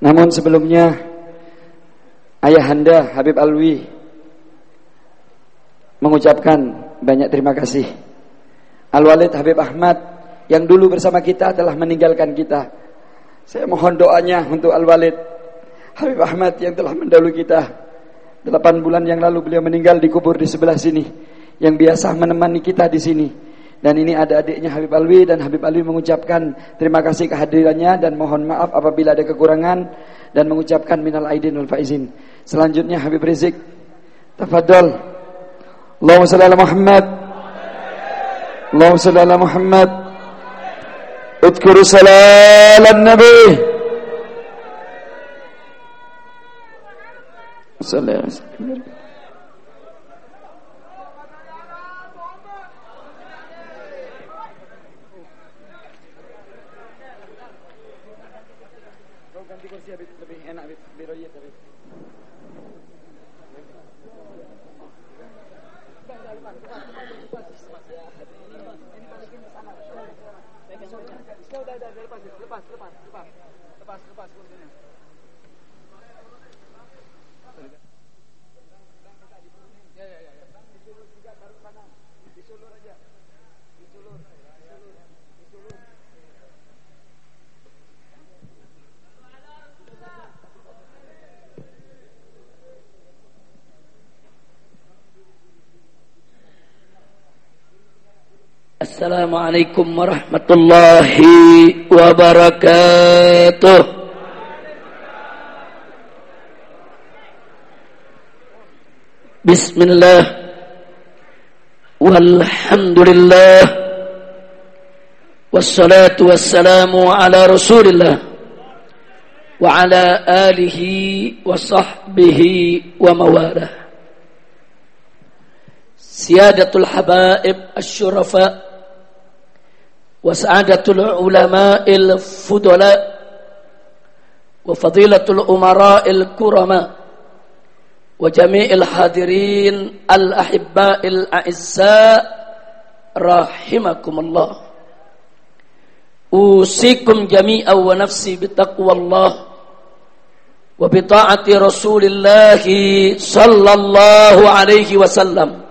Namun sebelumnya Ayahanda Habib Alwi mengucapkan banyak terima kasih. Al-Walid Habib Ahmad yang dulu bersama kita telah meninggalkan kita. Saya mohon doanya untuk Al-Walid Habib Ahmad yang telah mendahului kita. Delapan bulan yang lalu beliau meninggal di kubur di sebelah sini. Yang biasa menemani kita di sini. Dan ini ada adiknya Habib Alwi dan Habib Alwi mengucapkan terima kasih kehadirannya dan mohon maaf apabila ada kekurangan dan mengucapkan minal aidin wal faizin. Selanjutnya Habib Rizik. Tafadhol. Allahumma shalli ala Muhammad. Allahumma shalli ala Muhammad. Udkuru salalan nabi. Sallallahu. السلام عليكم ورحمة الله وبركاته. بسم الله. والحمد لله. والصلاة والسلام على رسول الله. وعلى آله وصحبه ومواله سيادة الحبائب الشرفاء وسعادة العلماء الفضلاء وفضيلة الأمراء الكرماء وجميع الحاضرين الأحباء الأعزاء رحمكم الله. أوصيكم جميعا ونفسي بتقوى الله وبطاعة رسول الله صلى الله عليه وسلم.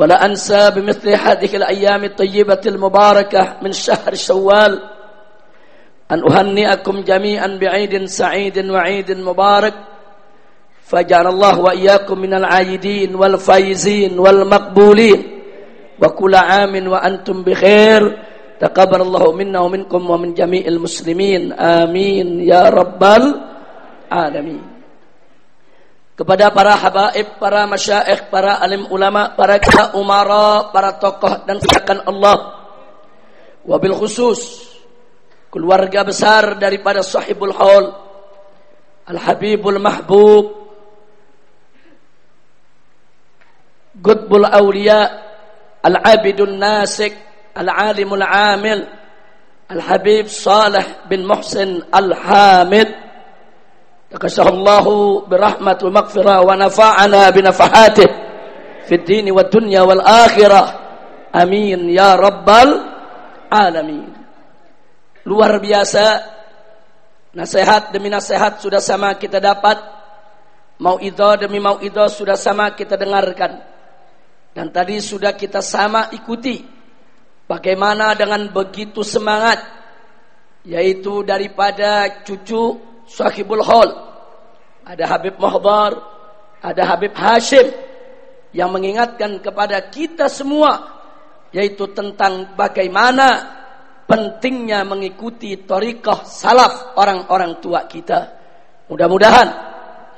ولا أنسى بمثل هذه الأيام الطيبة المباركة من شهر شوال أن أهنئكم جميعا بعيد سعيد وعيد مبارك فجعل الله وإياكم من العايدين والفايزين والمقبولين وكل عام وأنتم بخير تقبل الله منا ومنكم ومن جميع المسلمين آمين يا رب العالمين. Kepada para habaib, para masyaikh, para alim ulama, para kita umara, para tokoh dan silakan Allah. Wabil khusus keluarga besar daripada sahibul haul Al-Habibul Mahbub Qutbul Awliya Al-Abidun Nasik Al-Alimul Amil Al-Habib Salih bin Muhsin Al-Hamid تكشه الله برحمة ومغفرة ونفعنا بنفحاته في الدين والدنيا والآخرة Amin ya rabbal alamin. Luar biasa nasihat demi nasihat sudah sama kita dapat. Mau itu demi mau itu sudah sama kita dengarkan. Dan tadi sudah kita sama ikuti. Bagaimana dengan begitu semangat yaitu daripada cucu Sahibul Hol. Ada Habib Muhdar, ada Habib Hashim yang mengingatkan kepada kita semua yaitu tentang bagaimana pentingnya mengikuti torikoh salaf orang-orang tua kita. Mudah-mudahan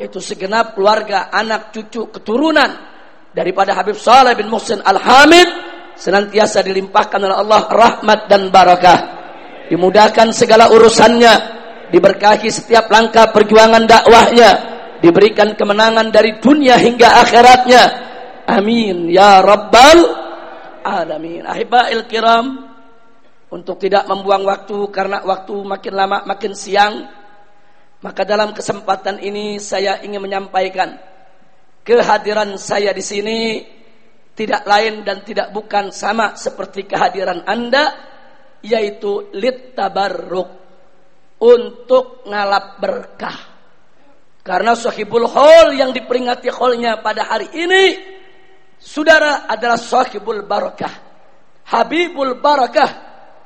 yaitu segenap keluarga, anak, cucu, keturunan daripada Habib Saleh bin Muhsin Al-Hamid senantiasa dilimpahkan oleh Allah rahmat dan barakah. Dimudahkan segala urusannya, diberkahi setiap langkah perjuangan dakwahnya, diberikan kemenangan dari dunia hingga akhiratnya. Amin ya rabbal alamin. Ahibail kiram, untuk tidak membuang waktu karena waktu makin lama makin siang, maka dalam kesempatan ini saya ingin menyampaikan kehadiran saya di sini tidak lain dan tidak bukan sama seperti kehadiran Anda yaitu lit tabarruk untuk ngalap berkah. Karena sahibul hol yang diperingati holnya pada hari ini, saudara adalah sahibul barakah. Habibul barakah,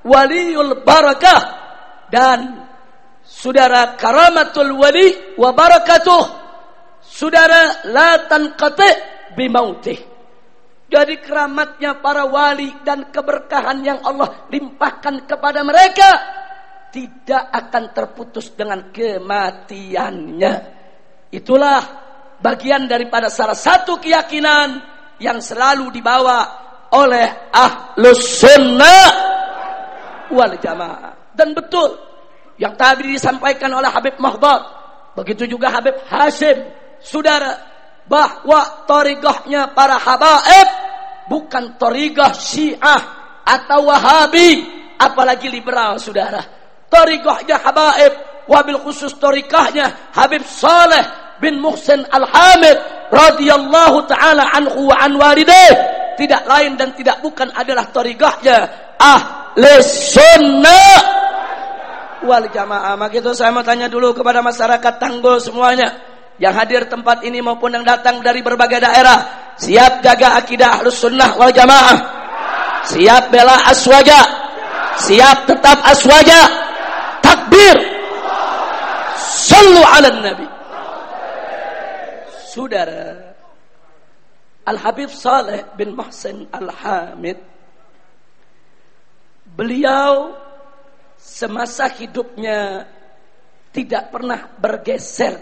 waliul barakah, dan saudara karamatul wali wa barakatuh. Saudara la tanqati bimautih. Jadi keramatnya para wali dan keberkahan yang Allah limpahkan kepada mereka tidak akan terputus dengan kematiannya. Itulah bagian daripada salah satu keyakinan yang selalu dibawa oleh ahlus sunnah wal jamaah. Dan betul yang tadi disampaikan oleh Habib Mahdad, begitu juga Habib Hashim, saudara, bahwa torigahnya para habaib bukan torigah syiah atau wahabi, apalagi liberal, saudara. Torigahnya habaib wabil khusus torikahnya Habib Saleh bin Muhsin Al-Hamid radhiyallahu taala anhu wa tidak lain dan tidak bukan adalah torikahnya ahli sunnah wal jamaah. Maka itu saya mau tanya dulu kepada masyarakat Tanggul semuanya yang hadir tempat ini maupun yang datang dari berbagai daerah siap jaga akidah ahlus sunnah wal jamaah? Siap bela aswaja? Siap tetap aswaja takbir Sallu ala Nabi. Saudara, Al-Habib Saleh bin Muhsin Al-Hamid, beliau semasa hidupnya tidak pernah bergeser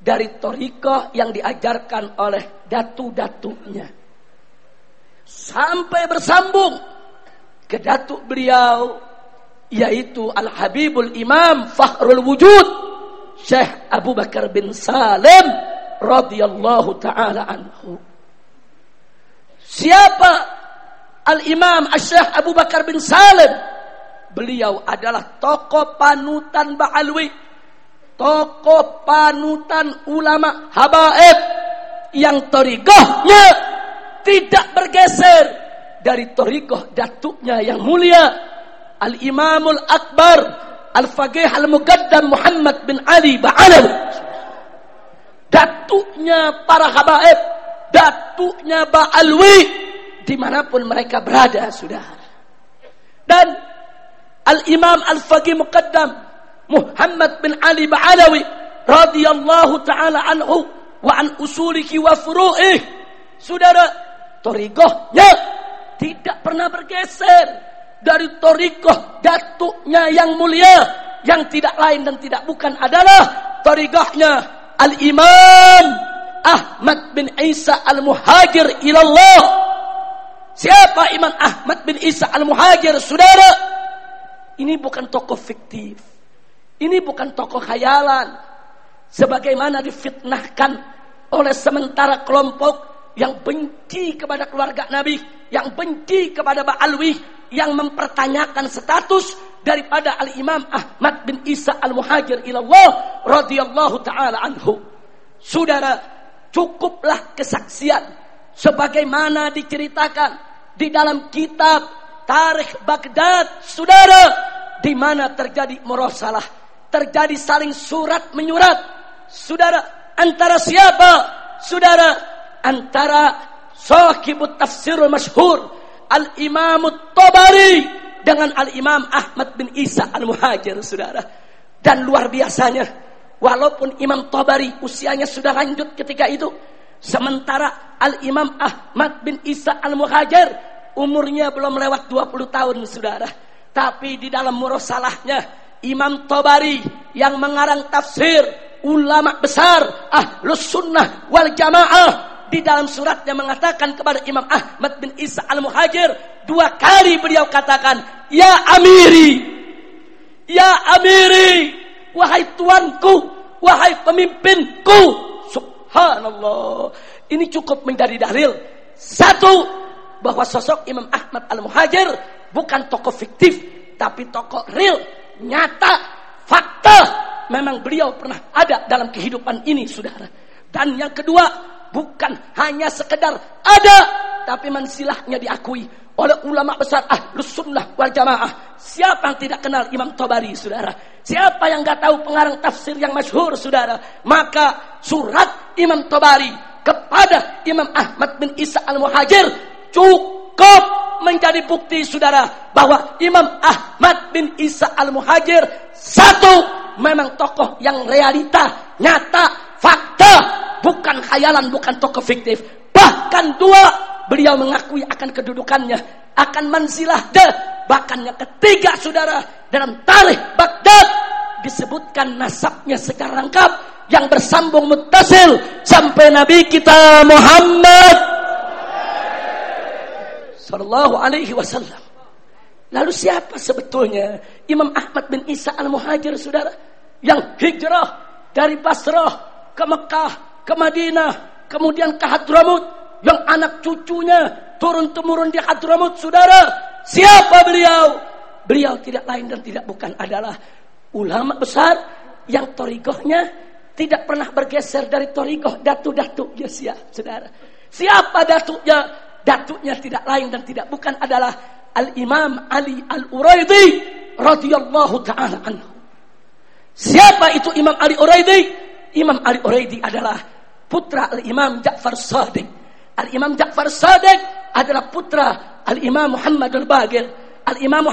dari torikoh yang diajarkan oleh datu-datunya. Sampai bersambung ke datuk beliau yaitu Al-Habibul Imam Fakhrul Wujud Syekh Abu Bakar bin Salim radhiyallahu taala anhu. Siapa Al-Imam Syekh Abu Bakar bin Salim? Beliau adalah tokoh panutan Ba'alwi, tokoh panutan ulama habaib yang torigohnya tidak bergeser dari torigoh datuknya yang mulia Al-Imamul Akbar Al-Faqih Al-Muqaddam Muhammad bin Ali Ba'alawi. Datuknya para habaib. Datuknya Ba'alwi. Di mana pun mereka berada, sudah. Dan Al-Imam Al-Faqih Muqaddam Muhammad bin Ali Ba'alawi radhiyallahu taala anhu wa an usulihi wa furu'ih. Saudara, torigohnya tidak pernah bergeser dari torikoh datuknya yang mulia yang tidak lain dan tidak bukan adalah torikohnya Al-Imam Ahmad bin Isa Al-Muhajir ilallah. Siapa Imam Ahmad bin Isa Al-Muhajir saudara? Ini bukan tokoh fiktif. Ini bukan tokoh khayalan. Sebagaimana difitnahkan oleh sementara kelompok yang benci kepada keluarga Nabi, yang benci kepada Ba'alwi, yang mempertanyakan status daripada Al-Imam Ahmad bin Isa Al-Muhajir ilallah radhiyallahu taala anhu. Saudara, cukuplah kesaksian sebagaimana diceritakan di dalam kitab Tarikh Baghdad, saudara, di mana terjadi murasalah, terjadi saling surat menyurat. Saudara, antara siapa? Saudara, antara sahibut tafsirul masyhur Al-Imam Tabari dengan Al-Imam Ahmad bin Isa Al-Muhajir, saudara. Dan luar biasanya, walaupun Imam Tabari usianya sudah lanjut ketika itu, sementara Al-Imam Ahmad bin Isa Al-Muhajir umurnya belum lewat 20 tahun, saudara. Tapi di dalam murasalahnya, Imam Tabari yang mengarang tafsir ulama besar ahlus sunnah wal jamaah di dalam suratnya mengatakan kepada Imam Ahmad bin Isa al-Muhajir dua kali beliau katakan ya amiri ya amiri wahai tuanku wahai pemimpinku. Subhanallah. Ini cukup menjadi dalil. Satu bahwa sosok Imam Ahmad al-Muhajir bukan tokoh fiktif tapi tokoh real nyata fakta. Memang beliau pernah ada dalam kehidupan ini saudara. Dan yang kedua bukan hanya sekedar ada tapi mansilahnya diakui oleh ulama besar ahlus sunnah wal jamaah. Siapa yang tidak kenal Imam Tabari, saudara? Siapa yang nggak tahu pengarang tafsir yang masyhur, saudara? Maka surat Imam Tabari kepada Imam Ahmad bin Isa al-Muhajir cukup menjadi bukti, saudara, bahwa Imam Ahmad bin Isa al-Muhajir satu memang tokoh yang realita, nyata, fakta, bukan khayalan, bukan tokoh fiktif. Bahkan dua, beliau mengakui akan kedudukannya, akan manzilah de. Bahkan yang ketiga, saudara, dalam tarikh Baghdad disebutkan nasabnya secara lengkap yang bersambung mutasil sampai Nabi kita Muhammad sallallahu alaihi wasallam. Lalu siapa sebetulnya Imam Ahmad bin Isa al-Muhajir saudara yang hijrah dari Basrah ke Mekah, ke Madinah, kemudian ke Hadramut yang anak cucunya turun temurun di Hadramut, saudara. Siapa beliau? Beliau tidak lain dan tidak bukan adalah ulama besar yang torigohnya tidak pernah bergeser dari torigoh datu-datu ya siap, saudara. Siapa datunya? Datunya tidak lain dan tidak bukan adalah Al-Imam Ali Al-Uraidi radhiyallahu taala anhu. Siapa itu Imam Ali Uraidi? Imam Ali Uraidi adalah putra Al-Imam Ja'far Sadiq. Al-Imam Ja'far Sadiq adalah putra Al-Imam Muhammadul Bagir. Al-Imam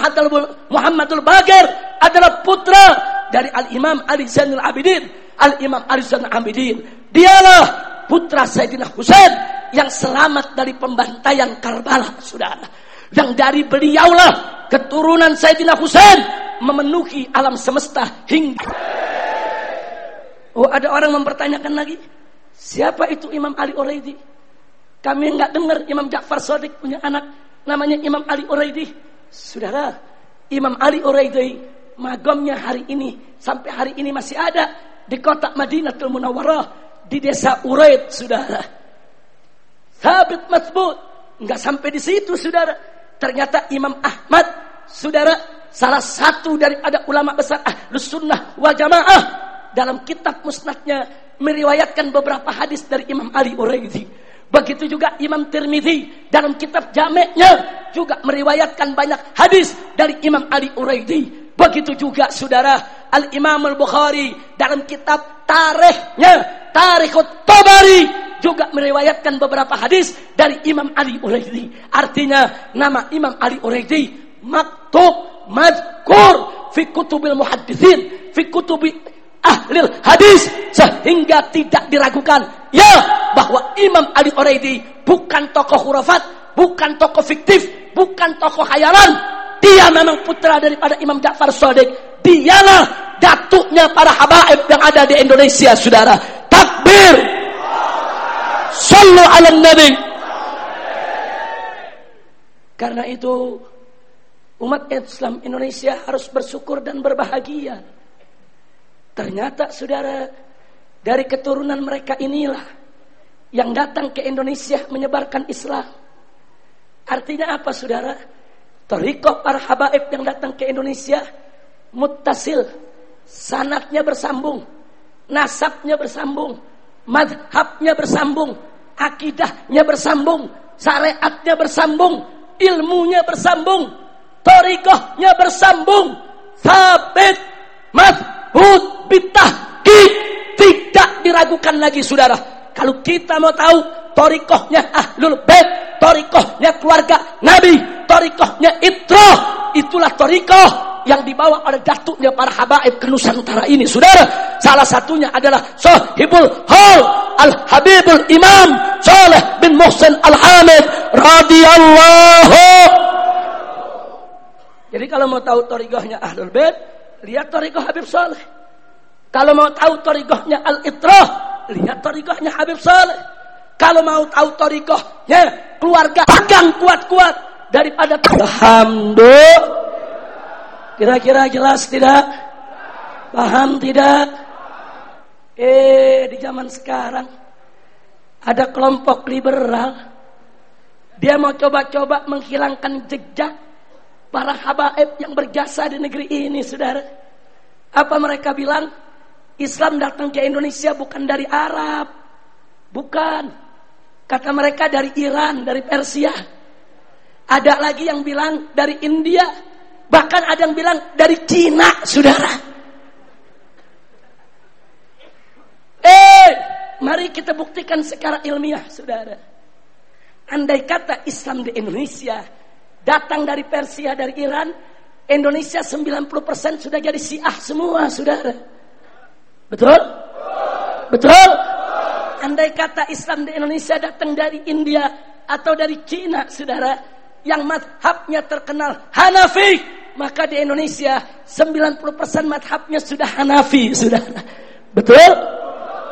Muhammadul Bagir adalah putra dari Al-Imam Ali Zainul Abidin. Al-Imam Ali Zainul Abidin. Dialah putra Sayyidina Husain yang selamat dari pembantaian Karbala, saudara. Yang dari beliaulah keturunan Sayyidina Husain memenuhi alam semesta hingga Oh ada orang mempertanyakan lagi, siapa itu Imam Ali Uraidi? Kami enggak dengar Imam Ja'far Sadiq punya anak namanya Imam Ali Uraidi. Saudara, Imam Ali Uraidi magamnya hari ini sampai hari ini masih ada di kota Madinatul Munawwarah di desa Uraid, saudara. Sabit matbut, enggak sampai di situ, saudara. Ternyata Imam Ahmad, saudara, salah satu daripada ulama besar Ahlus Sunnah wal Jamaah dalam kitab musnadnya meriwayatkan beberapa hadis dari Imam Ali Uraidi. Begitu juga Imam Tirmidzi dalam kitab Jameknya juga meriwayatkan banyak hadis dari Imam Ali Uraidi. Begitu juga saudara Al Imam Al Bukhari dalam kitab Tarikhnya Tarikh Tabari juga meriwayatkan beberapa hadis dari Imam Ali Uraidi. Artinya nama Imam Ali Uraidi maktub mazkur fi kutubil muhaddithin fi kutubi ahli hadis sehingga tidak diragukan ya bahwa Imam Ali Oraidi bukan tokoh hurafat, bukan tokoh fiktif, bukan tokoh khayalan. Dia memang putra daripada Imam Ja'far Shadiq. Dialah datuknya para habaib yang ada di Indonesia, saudara. Takbir. Sallu ala Nabi. Karena itu umat Islam Indonesia harus bersyukur dan berbahagia Ternyata saudara, dari keturunan mereka inilah yang datang ke Indonesia menyebarkan Islam. Artinya apa saudara? Torikoh para habaib yang datang ke Indonesia mutasil, sanatnya bersambung, nasabnya bersambung, madhabnya bersambung, akidahnya bersambung, syariatnya bersambung, ilmunya bersambung, torikohnya bersambung, sabit, madhud, bitahqiq tidak diragukan lagi saudara. Kalau kita mau tahu torikohnya ahlul bait torikohnya keluarga nabi torikohnya itroh itulah torikoh yang dibawa oleh datuknya para habaib ke Nusantara ini saudara. Salah satunya adalah sahibul hal al habibul imam Saleh bin Muhsin al Hamid radhiyallahu. Jadi kalau mau tahu torikohnya ahlul bait lihat torikoh Habib Saleh kalau mau tahu torikohnya Al-Itrah, lihat torikohnya Habib Saleh. Kalau mau tahu torikohnya keluarga pegang kuat-kuat daripada Alhamdulillah. Kira-kira jelas tidak? Paham tidak? Eh, di zaman sekarang ada kelompok liberal. Dia mau coba-coba menghilangkan jejak para habaib yang berjasa di negeri ini, saudara. Apa mereka bilang? Islam datang ke Indonesia bukan dari Arab. Bukan. Kata mereka dari Iran, dari Persia. Ada lagi yang bilang dari India. Bahkan ada yang bilang dari Cina, saudara. Eh, mari kita buktikan secara ilmiah, saudara. Andai kata Islam di Indonesia datang dari Persia, dari Iran, Indonesia 90% sudah jadi Syiah semua, saudara. Betul? Betul? Andai kata Islam di Indonesia datang dari India atau dari Cina, saudara, yang madhabnya terkenal Hanafi, maka di Indonesia 90% madhabnya sudah Hanafi, saudara. Betul?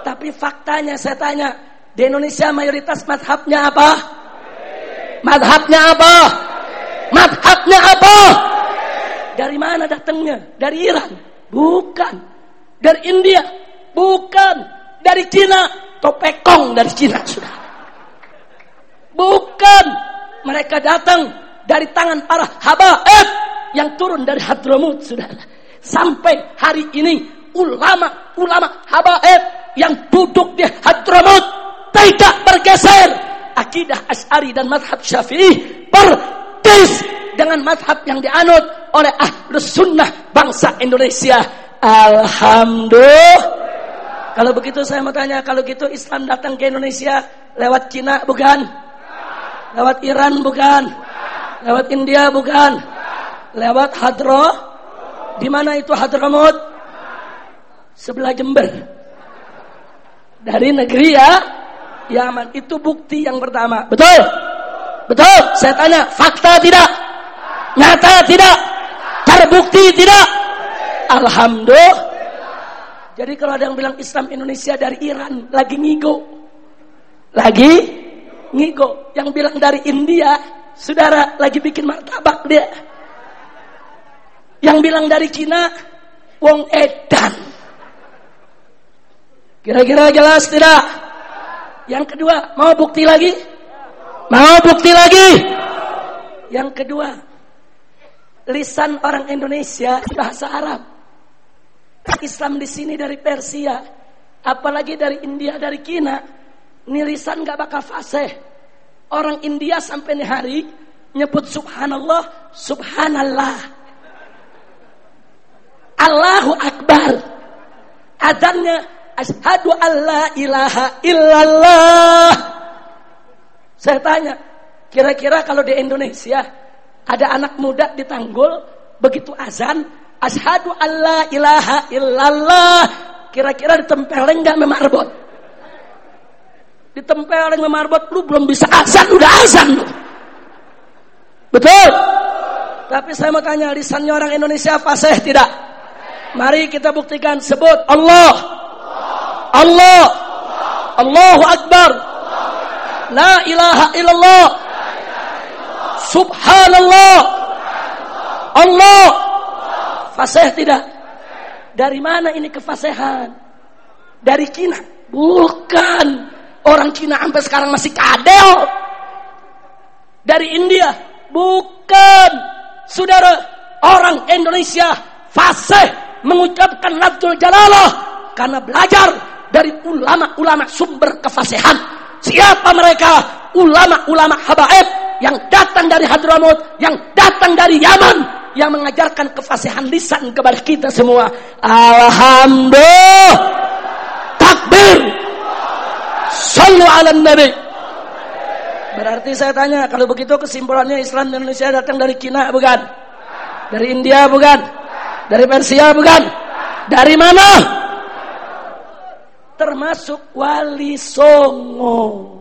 Tapi faktanya saya tanya, di Indonesia mayoritas madhabnya apa? Madhabnya apa? Madhabnya apa? Dari mana datangnya? Dari Iran? Bukan. Dari India? Bukan. Dari Cina? Topekong dari Cina sudah. Bukan. Mereka datang dari tangan para habaib yang turun dari Hadramut sudah. Sampai hari ini ulama-ulama habaib yang duduk di Hadramut tidak bergeser akidah Asy'ari dan madhab Syafi'i persis dengan madhab yang dianut oleh ahlus sunnah bangsa Indonesia. Alhamdulillah. Kalau begitu saya mau tanya, kalau gitu Islam datang ke Indonesia lewat Cina bukan? Lewat Iran bukan? Lewat India bukan? Lewat Hadro? Di mana itu Hadramut? Sebelah Jember. Dari negeri ya Yaman. Itu bukti yang pertama. Betul? Betul? Saya tanya, fakta tidak? Nyata tidak? Terbukti tidak? Alhamdulillah. Jadi kalau ada yang bilang Islam Indonesia dari Iran, lagi ngigo. Lagi ngigo. Yang bilang dari India, saudara lagi bikin martabak dia. Yang bilang dari Cina, wong edan. Kira-kira jelas tidak? Yang kedua, mau bukti lagi? Mau bukti lagi? Yang kedua, lisan orang Indonesia bahasa Arab. Islam di sini dari Persia, apalagi dari India, dari Cina, ini lisan gak bakal fasih. Orang India sampai nih hari nyebut subhanallah, subhanallah. Allahu Akbar. Adanya Ashadu an la ilaha illallah. Saya tanya, kira-kira kalau di Indonesia ada anak muda di Tanggul begitu azan, ashadu an la ilaha illallah. Kira-kira ditempelin nggak memarbot? Ditempelin memarbot lu belum bisa azan, udah azan. Betul? Tapi saya mau tanya, lisannya orang Indonesia fasih tidak? Mari kita buktikan sebut Allah. Allah Allahu Akbar La ilaha illallah. Subhanallah. Allah. Fasih tidak? Dari mana ini kefasihan Dari Cina? Bukan. Orang Cina sampai sekarang masih kadel. Dari India? Bukan. Saudara Orang Indonesia Fasih Mengucapkan Labdul Jalalah Karena belajar dari ulama-ulama sumber kefasihan. Siapa mereka? Ulama-ulama habaib yang datang dari Hadramut, yang datang dari Yaman, yang mengajarkan kefasihan lisan kepada kita semua. Alhamdulillah. Takbir. Sallu ala Nabi. Berarti saya tanya, kalau begitu kesimpulannya Islam Indonesia datang dari Cina bukan? Dari India bukan? Dari Persia bukan? Dari mana? Termasuk wali songo.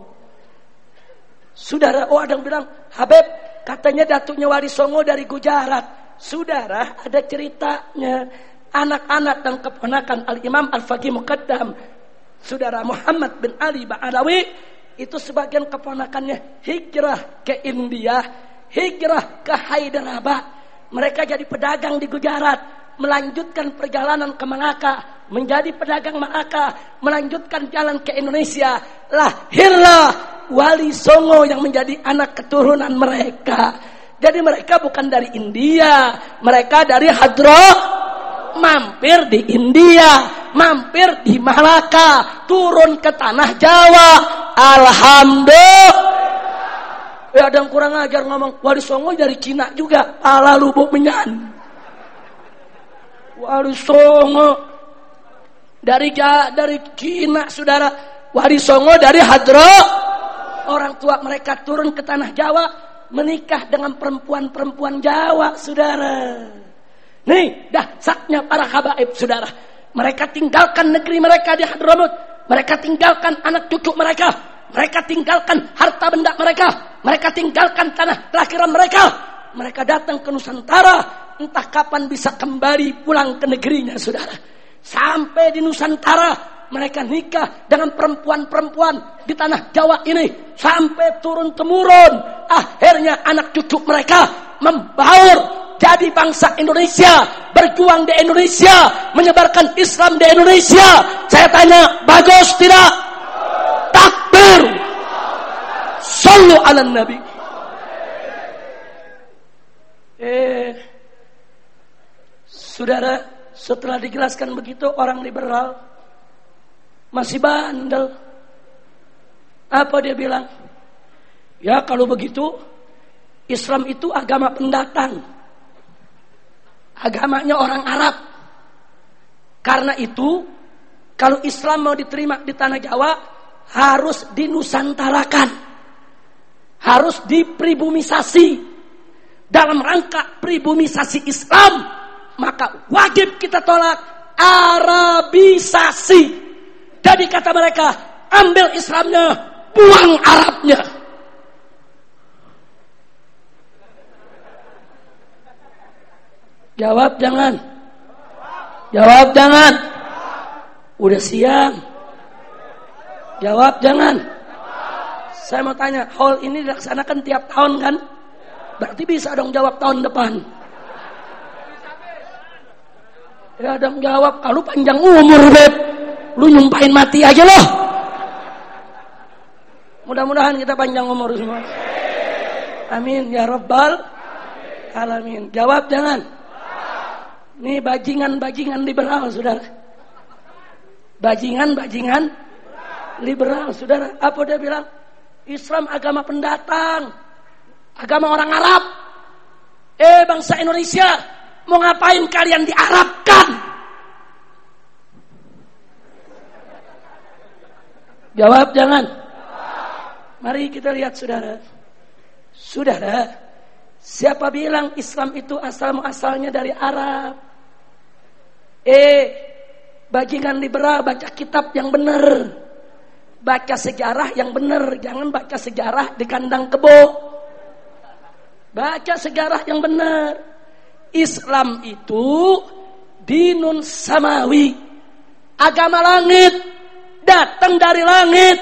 Saudara, oh ada yang bilang, Habib, katanya datuknya wali songo dari Gujarat. Saudara, ada ceritanya. Anak-anak dan keponakan Al-Imam Al-Faqih Muqaddam. Saudara Muhammad bin Ali Ba'alawi, itu sebagian keponakannya hijrah ke India, hijrah ke Hyderabad. Mereka jadi pedagang di Gujarat, melanjutkan perjalanan ke Malaka, menjadi pedagang Malaka, melanjutkan jalan ke Indonesia. Lahirlah Wali Songo yang menjadi anak keturunan mereka. Jadi mereka bukan dari India, mereka dari Hadro, mampir di India, mampir di Malaka, turun ke tanah Jawa. Alhamdulillah. Ya ada yang kurang ajar ngomong Wali Songo dari Cina juga. Ala lubuk menyan. Wali Songo dari dari Cina saudara. Wali Songo dari Hadro. Orang tua mereka turun ke tanah Jawa menikah dengan perempuan-perempuan Jawa, saudara. Nih, dah saatnya para habaib, saudara. Mereka tinggalkan negeri mereka di Hadramut. Mereka tinggalkan anak cucu mereka. Mereka tinggalkan harta benda mereka. Mereka tinggalkan tanah kelahiran mereka. Mereka datang ke Nusantara. Entah kapan bisa kembali pulang ke negerinya, saudara. Sampai di Nusantara, mereka nikah dengan perempuan-perempuan di tanah Jawa ini. Sampai turun-temurun. Akhirnya anak cucu mereka membaur jadi bangsa Indonesia, berjuang di Indonesia, menyebarkan Islam di Indonesia. Saya tanya, bagus tidak? Takbir. Sallu ala Nabi. Eh, saudara, setelah dijelaskan begitu orang liberal masih bandel. Apa dia bilang? Ya kalau begitu Islam itu agama pendatang. Agamanya orang Arab. Karena itu kalau Islam mau diterima di tanah Jawa harus dinusantarakan harus dipribumisasi dalam rangka pribumisasi Islam maka wajib kita tolak Arabisasi. Jadi kata mereka ambil Islamnya buang Arabnya. Jawab jangan. Jawab jangan. Udah siang. Jawab jangan. Saya mau tanya, hall ini dilaksanakan tiap tahun kan? Berarti bisa dong jawab tahun depan. Ya dong jawab, kalau panjang umur beb, lu nyumpahin mati aja loh. Mudah-mudahan kita panjang umur semua. Amin ya rabbal alamin. Jawab jangan. Nih bajingan-bajingan liberal, saudara. Bajingan-bajingan liberal, saudara. Apa dia bilang? Islam agama pendatang. Agama orang Arab. Eh bangsa Indonesia. Mau ngapain kalian diarabkan? Jawab jangan. Mari kita lihat saudara. Saudara, siapa bilang Islam itu asal muasalnya dari Arab? Eh, bajingan liberal baca kitab yang benar baca sejarah yang benar, jangan baca sejarah di kandang kebo. Baca sejarah yang benar. Islam itu dinun samawi. Agama langit datang dari langit,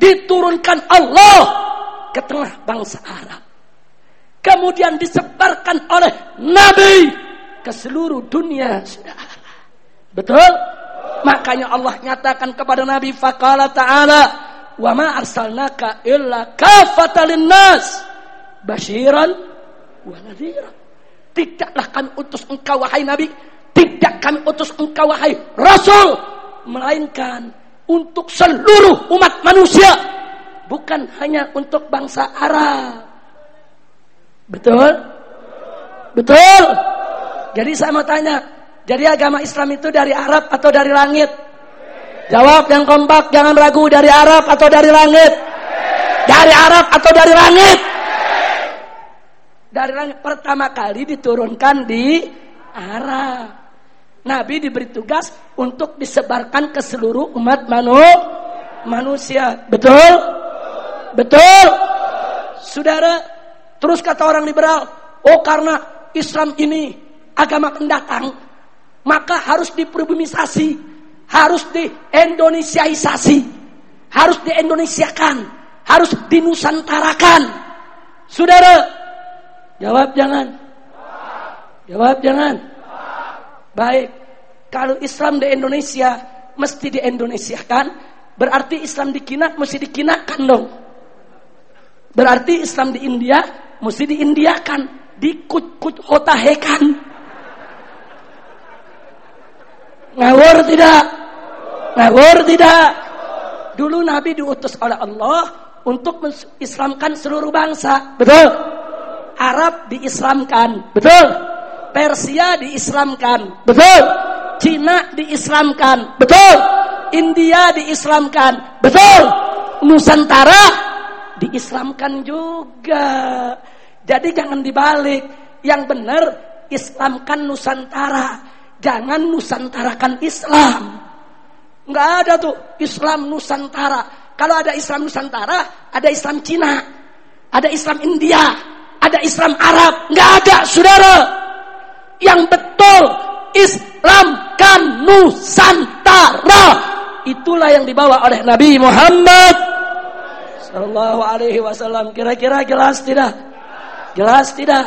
diturunkan Allah ke tengah bangsa Arab. Kemudian disebarkan oleh Nabi ke seluruh dunia. Betul? Makanya Allah nyatakan kepada Nabi faqala ta'ala wa ma arsalnaka illa kafatan nas basyiran wa nadhira. Tidaklah kami utus engkau wahai Nabi, tidak kami utus engkau wahai Rasul, melainkan untuk seluruh umat manusia, bukan hanya untuk bangsa Arab. Betul? Betul? Jadi saya mau tanya, jadi agama Islam itu dari Arab atau dari langit? Jawab yang kompak, jangan ragu dari Arab atau dari langit. Dari Arab atau dari langit? Dari pertama kali diturunkan di Arab. Nabi diberi tugas untuk disebarkan ke seluruh umat manu manusia. Betul? Betul? Saudara, terus kata orang liberal, oh karena Islam ini agama pendatang, maka harus dipribumisasi, harus diindonesiaisasi, harus diindonesiakan, harus dinusantarakan. Saudara, jawab jangan. Jawab jangan. Baik, kalau Islam di Indonesia mesti diindonesiakan, berarti Islam di Kina mesti dikinakan dong. Berarti Islam di India mesti diindiakan, dikut-kut hotahekan. Ngawur tidak? Ngawur tidak? Dulu Nabi diutus oleh Allah untuk mengislamkan seluruh bangsa. Betul? Arab diislamkan. Betul? Persia diislamkan. Betul? Cina diislamkan. Betul? India diislamkan. Betul? Nusantara diislamkan juga. Jadi jangan dibalik. Yang benar Islamkan Nusantara. Jangan Nusantarakan Islam. Enggak ada tuh Islam Nusantara. Kalau ada Islam Nusantara, ada Islam Cina, ada Islam India, ada Islam Arab. Nggak ada, saudara. Yang betul, Islam kan Nusantara. Itulah yang dibawa oleh Nabi Muhammad Sallallahu Alaihi Wasallam. Kira-kira jelas tidak? Jelas tidak?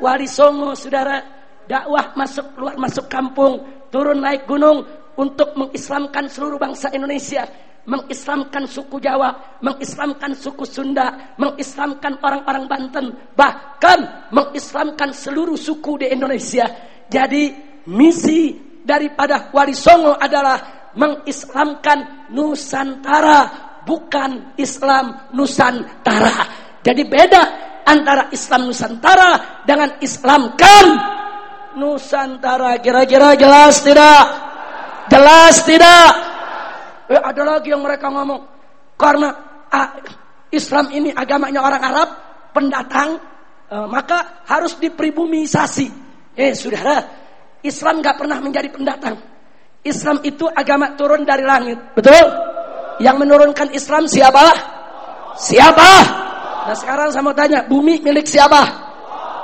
Wali Songo, saudara, dakwah masuk keluar masuk kampung, turun naik gunung untuk mengislamkan seluruh bangsa Indonesia mengislamkan suku Jawa, mengislamkan suku Sunda, mengislamkan orang-orang Banten, bahkan mengislamkan seluruh suku di Indonesia. Jadi misi daripada Wali Songo adalah mengislamkan Nusantara, bukan Islam Nusantara. Jadi beda antara Islam Nusantara dengan Islamkan Nusantara. Kira-kira jelas tidak? Jelas tidak? Eh, ada lagi yang mereka ngomong karena ah, Islam ini agamanya orang Arab, pendatang, eh, maka harus dipribumisasi. Eh, saudara, Islam nggak pernah menjadi pendatang. Islam itu agama turun dari langit, betul? Yang menurunkan Islam siapa? Siapa? Nah sekarang saya mau tanya, bumi milik siapa?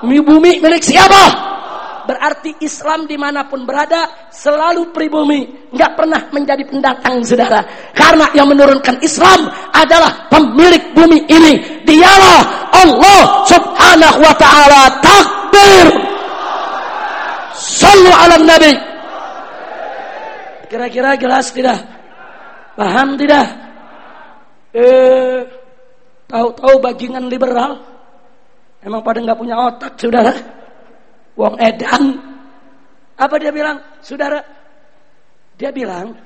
Bumi milik siapa? Berarti Islam di mana pun berada selalu pribumi. Nggak pernah menjadi pendatang saudara. Karena yang menurunkan Islam adalah pemilik bumi ini. Dialah Allah subhanahu wa ta'ala. Takbir. Sallu ala nabi. Kira-kira jelas tidak? Paham tidak? Eh, tahu-tahu bajingan liberal. Emang pada nggak punya otak, saudara? Wong edan. Apa dia bilang? Saudara, dia bilang,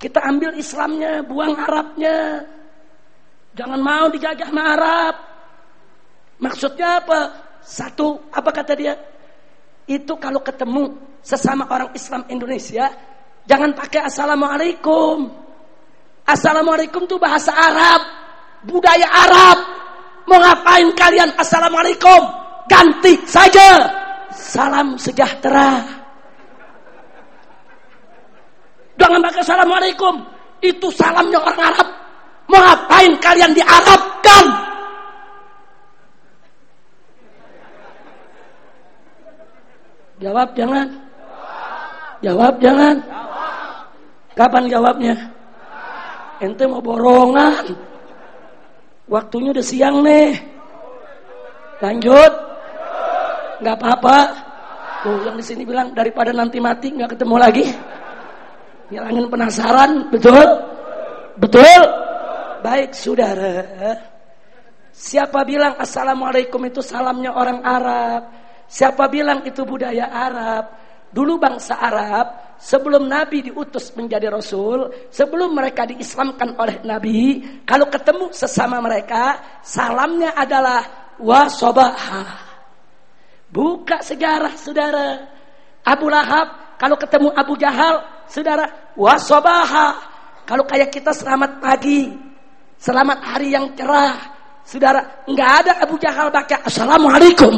kita ambil Islamnya, buang Arabnya. Jangan mau dijajah sama Arab. Maksudnya apa? Satu, apa kata dia? Itu kalau ketemu sesama orang Islam Indonesia, jangan pakai Assalamualaikum. Assalamualaikum itu bahasa Arab, budaya Arab. Mau ngapain kalian Assalamualaikum? Ganti saja salam sejahtera. Jangan pakai assalamualaikum. Itu salamnya orang Arab. Mau ngapain kalian diarabkan? Jawab jangan. Jawab jangan. Kapan jawabnya? Ente mau borongan. Waktunya udah siang nih. Lanjut nggak apa-apa. Tuh yang di sini bilang daripada nanti mati nggak ketemu lagi. Ngilangin penasaran, betul? Betul? Baik, saudara. Siapa bilang assalamualaikum itu salamnya orang Arab? Siapa bilang itu budaya Arab? Dulu bangsa Arab sebelum Nabi diutus menjadi Rasul, sebelum mereka diislamkan oleh Nabi, kalau ketemu sesama mereka, salamnya adalah wasobahah. Buka sejarah saudara. Abu Lahab kalau ketemu Abu Jahal, saudara, wasobaha. Kalau kayak kita selamat pagi, selamat hari yang cerah, saudara, nggak ada Abu Jahal baca assalamualaikum,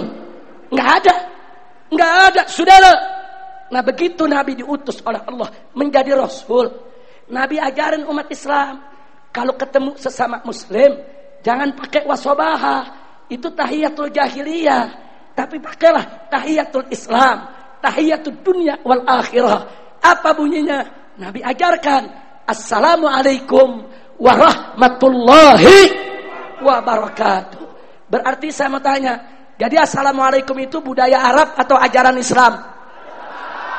nggak ada, nggak ada, saudara. Nah begitu Nabi diutus oleh Allah menjadi Rasul. Nabi ajarin umat Islam kalau ketemu sesama Muslim jangan pakai wasobaha, itu tahiyatul jahiliyah. Tapi pakailah tahiyatul Islam, tahiyatul dunia wal akhirah. Apa bunyinya? Nabi ajarkan, Assalamualaikum warahmatullahi wabarakatuh. Berarti saya mau tanya, jadi Assalamualaikum itu budaya Arab atau ajaran Islam?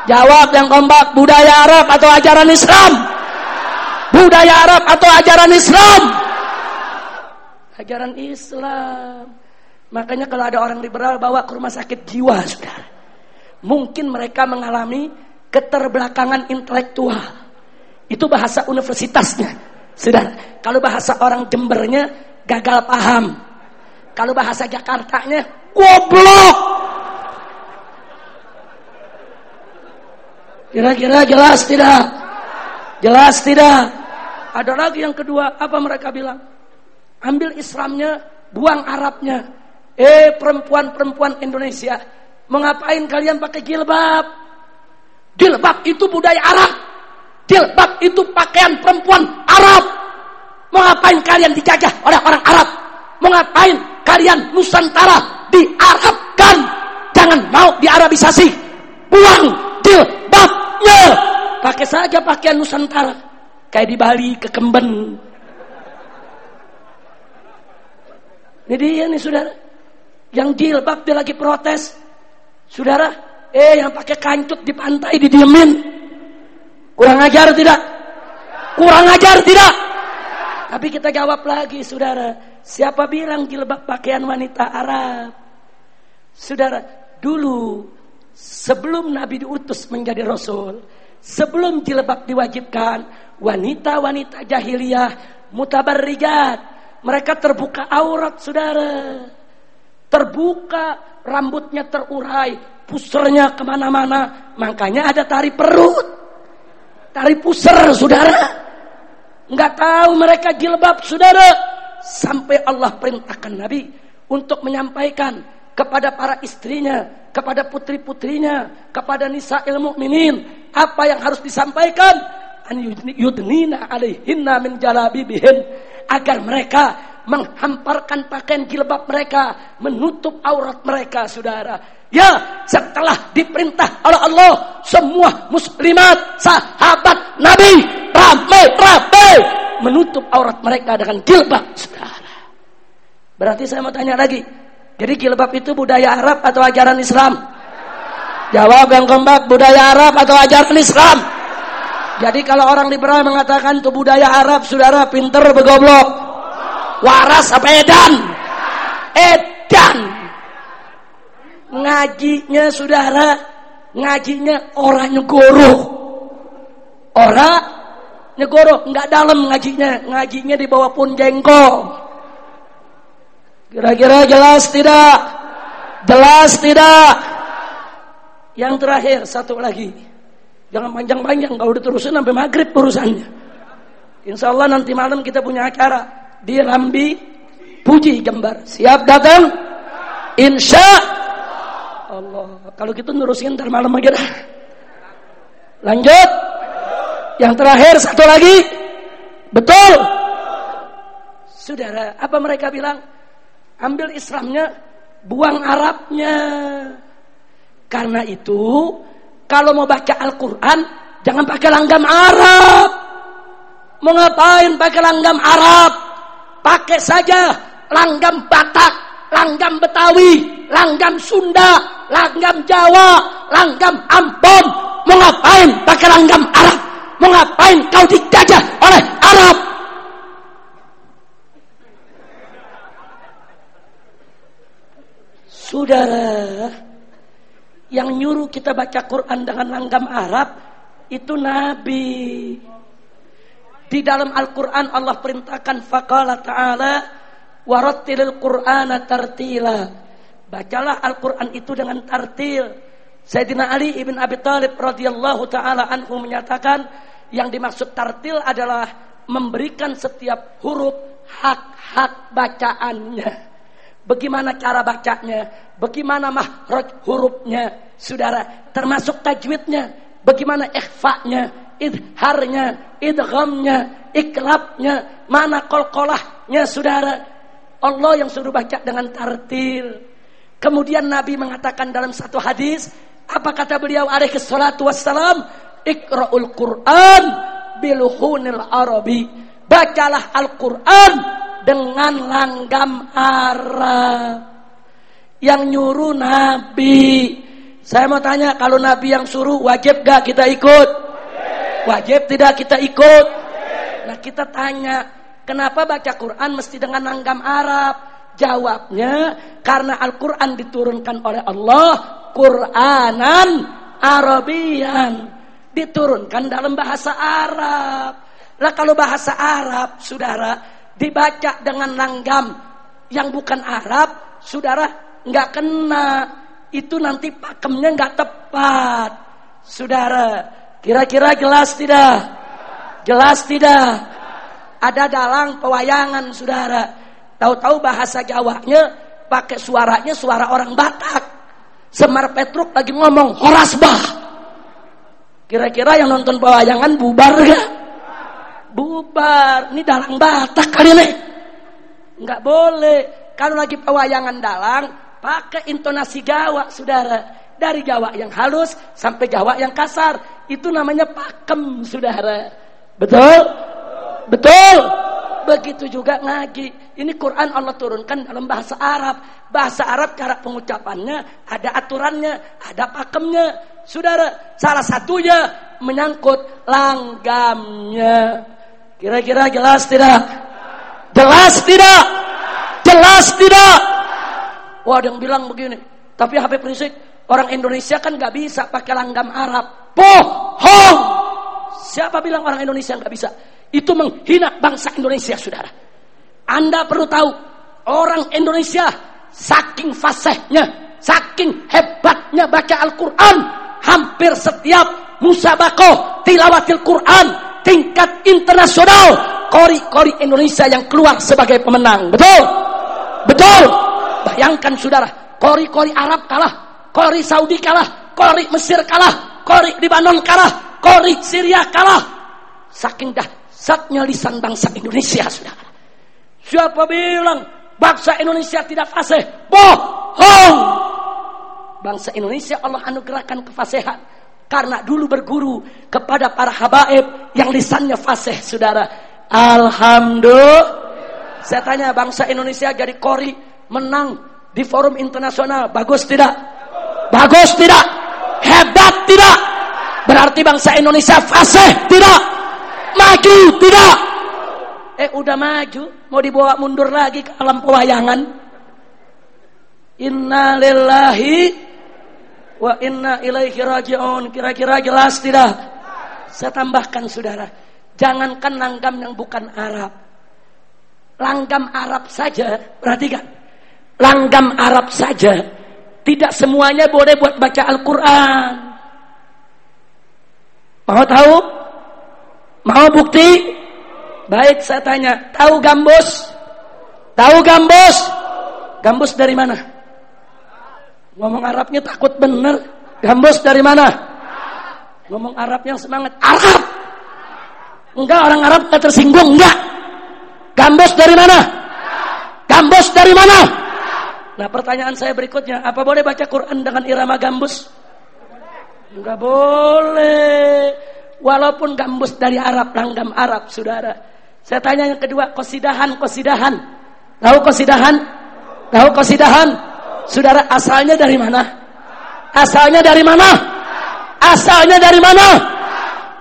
Jawab yang kompak, budaya Arab atau ajaran Islam? Budaya Arab atau ajaran Islam? Ajaran Islam. Makanya kalau ada orang liberal bawa ke rumah sakit jiwa, saudara. Mungkin mereka mengalami keterbelakangan intelektual. Itu bahasa universitasnya. Saudara, kalau bahasa orang Jembernya, gagal paham. Kalau bahasa Jakartanya, goblok. Kira-kira jelas tidak? Jelas tidak? Ada lagi yang kedua, apa mereka bilang? Ambil Islamnya, buang Arabnya. Eh perempuan-perempuan Indonesia, mengapain kalian pakai jilbab? Jilbab itu budaya Arab. Jilbab itu pakaian perempuan Arab. Mengapain kalian dijajah oleh orang Arab? Mengapain kalian Nusantara diarabkan? Jangan mau diarabisasi. Buang jilbabnya. Pakai saja pakaian Nusantara. Kayak di Bali ke Kemben. Ini dia nih saudara. Yang jilbab dia lagi protes. Saudara, eh yang pakai kancut di pantai didiemin. Kurang ajar tidak? Kurang ajar tidak? Tapi kita jawab lagi saudara. Siapa bilang jilbab pakaian wanita Arab? Saudara, dulu sebelum Nabi diutus menjadi Rasul. Sebelum jilbab diwajibkan. Wanita-wanita jahiliyah mutabarrijat. Mereka terbuka aurat saudara terbuka, rambutnya terurai, pusernya ke mana-mana. Makanya ada tari perut, tari puser, saudara. Nggak tahu mereka jilbab, saudara. Sampai Allah perintahkan Nabi untuk menyampaikan kepada para istrinya, kepada putri-putrinya, kepada nisa ilmu minin, apa yang harus disampaikan an yudnina alaihinna min jalabibihin agar mereka menghamparkan pakaian jilbab mereka, menutup aurat mereka, saudara. Ya, setelah diperintah oleh Allah, semua muslimat, sahabat Nabi, ramai-ramai menutup aurat mereka dengan jilbab, saudara. Berarti saya mau tanya lagi, jadi jilbab itu budaya Arab atau ajaran Islam? Jawab yang keempat, budaya Arab atau ajaran Islam? Jadi kalau orang liberal mengatakan itu budaya Arab, saudara pinter begoblok waras apa edan? Edan. Ngajinya saudara. Ngajinya orang nyegoro orang nyegoro nggak dalam ngajinya. Ngajinya di bawah pun jengkol. Kira-kira jelas tidak? Jelas tidak? Yang terakhir satu lagi. Jangan panjang-panjang. Kalau diterusin sampai maghrib urusannya. Insya Allah nanti malam kita punya acara di Rambi Puji Jember. Siap datang? Insya Allah. Kalau gitu nurusin ntar malam aja dah. Lanjut. Yang terakhir satu lagi. Betul. Saudara, apa mereka bilang? Ambil Islamnya, buang Arabnya. Karena itu, kalau mau baca Al-Quran, jangan pakai langgam Arab. Mau ngapain pakai langgam Arab? Pakai saja langgam Batak, langgam Betawi, langgam Sunda, langgam Jawa, langgam Ambon. Mau ngapain pakai langgam Arab? Mau ngapain kau dijajah oleh Arab? Saudara, yang nyuruh kita baca Quran dengan langgam Arab itu Nabi. Di dalam Al-Quran Allah perintahkan faqala ta'ala warattilil qur'ana tartila. Bacalah Al-Quran itu dengan tartil. Sayyidina Ali ibn Abi Thalib radhiyallahu taala anhu menyatakan yang dimaksud tartil adalah memberikan setiap huruf hak-hak bacaannya. Bagaimana cara bacanya? Bagaimana mahraj hurufnya? Saudara, termasuk tajwidnya. Bagaimana ikhfa'nya? Idharnya, idghamnya, iklabnya, mana kolkolahnya saudara. Allah yang suruh baca dengan tartil. Kemudian Nabi mengatakan dalam satu hadis, apa kata beliau alaihi salatu wassalam? Iqra'ul Qur'an biluhunil Arabi. Bacalah Al-Qur'an dengan langgam Arab. Yang nyuruh Nabi. Saya mau tanya, kalau Nabi yang suruh wajib gak kita ikut? Wajib tidak kita ikut? Nah kita tanya, kenapa baca Quran mesti dengan langgam Arab? Jawabnya, karena Al-Quran diturunkan oleh Allah, Quranan Arabian. Diturunkan dalam bahasa Arab. Lah kalau bahasa Arab, saudara, dibaca dengan langgam yang bukan Arab, saudara nggak kena. Itu nanti pakemnya nggak tepat. Saudara, kira-kira jelas tidak? Jelas tidak? Ada dalang pewayangan, saudara. Tahu-tahu bahasa Jawanya pakai suaranya suara orang Batak. Semar Petruk lagi ngomong horasbah. Kira-kira yang nonton pewayangan bubar gak? Bubar. Ini dalang Batak kali ini. Enggak boleh. Kalau lagi pewayangan dalang, pakai intonasi Jawa, saudara. Dari Jawa yang halus sampai Jawa yang kasar. Itu namanya pakem, saudara. Betul? Betul? Begitu juga ngaji. Ini Quran Allah turunkan dalam bahasa Arab. Bahasa Arab cara pengucapannya ada aturannya, ada pakemnya. Saudara, salah satunya menyangkut langgamnya. Kira-kira jelas tidak? Jelas tidak? Jelas tidak? Wah, ada yang bilang begini. Tapi HP Prisik, orang Indonesia kan nggak bisa pakai langgam Arab. Bohong! Siapa bilang orang Indonesia nggak bisa? Itu menghina bangsa Indonesia, saudara. Anda perlu tahu, orang Indonesia saking fasihnya, saking hebatnya baca Al-Quran, hampir setiap musabakoh tilawatil Quran tingkat internasional, kori-kori Indonesia yang keluar sebagai pemenang. Betul? Betul? Bayangkan saudara, kori-kori Arab kalah, kori Saudi kalah, kori Mesir kalah, kori Libanon kalah, kori Syria kalah. Saking dah Satnya lisan bangsa Indonesia, saudara. Siapa bilang bangsa Indonesia tidak fasih? Bohong! Bangsa Indonesia Allah anugerahkan kefasihan. Karena dulu berguru kepada para habaib yang lisannya fasih, saudara. Alhamdulillah. Saya tanya bangsa Indonesia jadi kori menang di forum internasional. Bagus tidak? Bagus tidak? Hebat tidak? Berarti bangsa Indonesia fasih tidak? Maju tidak? Eh udah maju, mau dibawa mundur lagi ke alam pewayangan. Inna lillahi wa inna ilaihi raji'un. Kira-kira jelas tidak? Saya tambahkan saudara, jangankan langgam yang bukan Arab. Langgam Arab saja, perhatikan. Langgam Arab saja, tidak semuanya boleh buat baca Al-Quran. Mau tahu? Mau bukti? Baik saya tanya, tahu gambus? Tahu gambus? Gambus dari mana? Ngomong Arabnya takut bener. Gambus dari mana? Ngomong Arabnya semangat. Arab. Enggak orang Arab enggak tersinggung, enggak. Gambus dari mana? Gambus dari mana? Nah pertanyaan saya berikutnya, apa boleh baca Quran dengan irama gambus? Enggak boleh. Walaupun gambus dari Arab, langgam Arab, saudara. Saya tanya yang kedua, kosidahan, kosidahan. Tahu kosidahan? Tahu kosidahan? Saudara, asalnya dari mana? Asalnya dari mana? Asalnya dari mana?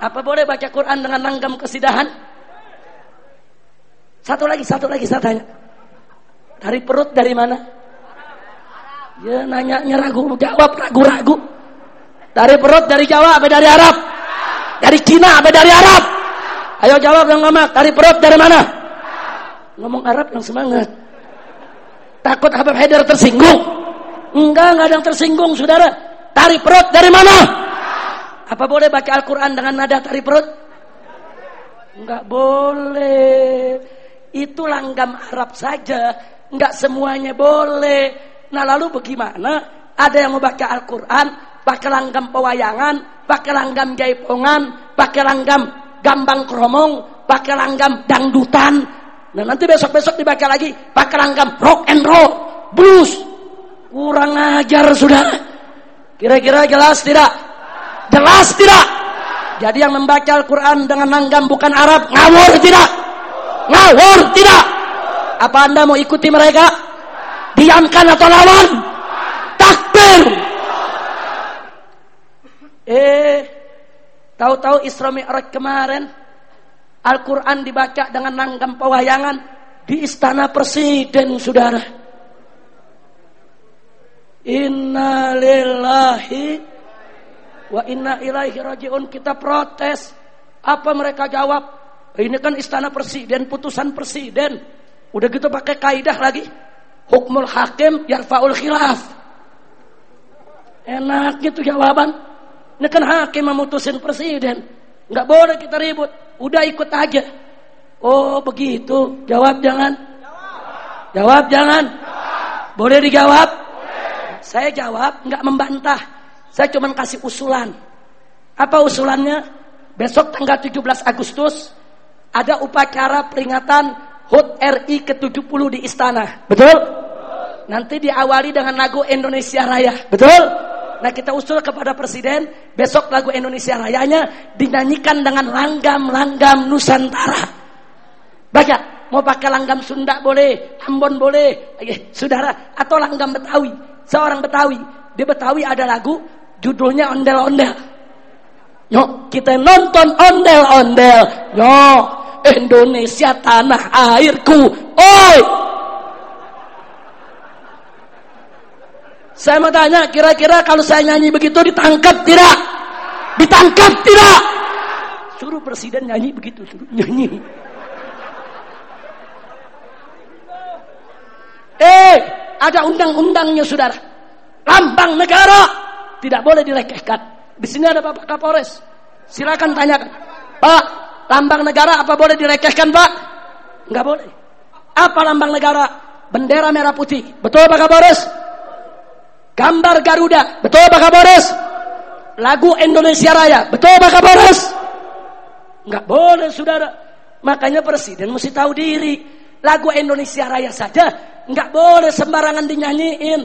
Apa boleh baca Quran dengan langgam kosidahan? Satu lagi, satu lagi saya tanya. Dari perut dari mana? Ya nanya ragu, jawab ragu-ragu. Dari perut dari Jawa apa dari Arab? Dari Cina apa dari Arab? Ayo jawab yang ngomong. Dari perut dari mana? Ngomong Arab yang semangat. Takut Habib Haidar tersinggung? Enggak, enggak ada yang tersinggung, saudara. Tari perut dari mana? Apa boleh baca Al-Quran dengan nada tari perut? Enggak boleh. Itu langgam Arab saja. Enggak semuanya boleh. Nah lalu bagaimana? Ada yang mau baca Al-Quran, pakai langgam pewayangan, pakai langgam jaipongan, pakai langgam gambang kromong, pakai langgam dangdutan. Nah nanti besok-besok dibaca lagi pakai langgam rock and roll, blues. Kurang ajar sudah. Kira-kira jelas tidak? Jelas tidak? Jadi yang membaca Al-Quran dengan langgam bukan Arab, ngawur tidak? Ngawur tidak? Apa anda mau ikuti mereka? Diamkan atau lawan? Takbir! Eh, tahu-tahu Isra Mi'raj kemarin Al-Quran dibaca dengan langgam pewayangan di istana presiden, saudara. Inna lillahi wa inna ilaihi rajiun. Kita protes. Apa mereka jawab? Ini kan istana presiden, putusan presiden. Udah gitu pakai kaidah lagi. Hukmul hakim yarfaul khilaf. Enak gitu jawaban. Ini kan hakim memutusin presiden. Nggak boleh kita ribut. Udah ikut aja. Oh begitu. Jawab jangan. Jawab jangan. Boleh dijawab? Saya jawab nggak membantah. Saya cuma kasih usulan. Apa usulannya? Besok tanggal 17 Agustus ada upacara peringatan HUT RI ke-70 di istana. Betul? Nanti diawali dengan lagu Indonesia Raya. Betul? Nah kita usul kepada Presiden besok lagu Indonesia Rayanya dinyanyikan dengan langgam-langgam Nusantara. Baca, mau pakai langgam Sunda boleh, Ambon boleh, eh, saudara, atau langgam Betawi. Seorang Betawi, di Betawi ada lagu judulnya Ondel-Ondel. Yo, kita nonton ondel-ondel. Yo, Indonesia tanah airku. Oi! Saya mau tanya, kira-kira kalau saya nyanyi begitu ditangkap tidak? Ditangkap tidak? Suruh presiden nyanyi begitu, suruh nyanyi. Eh, ada undang-undangnya saudara. Lambang negara tidak boleh dilekehkan. Di sini ada Bapak Kapolres. Silakan tanyakan. Pak, lambang negara apa boleh direkehkan Pak? Enggak boleh. Apa lambang negara? Bendera merah putih. Betul Pak Kapolres? Gambar Garuda. Betul Pak Kapolres? Lagu Indonesia Raya. Betul Pak Kapolres? Enggak boleh saudara. Makanya presiden mesti tahu diri. Lagu Indonesia Raya saja enggak boleh sembarangan dinyanyiin.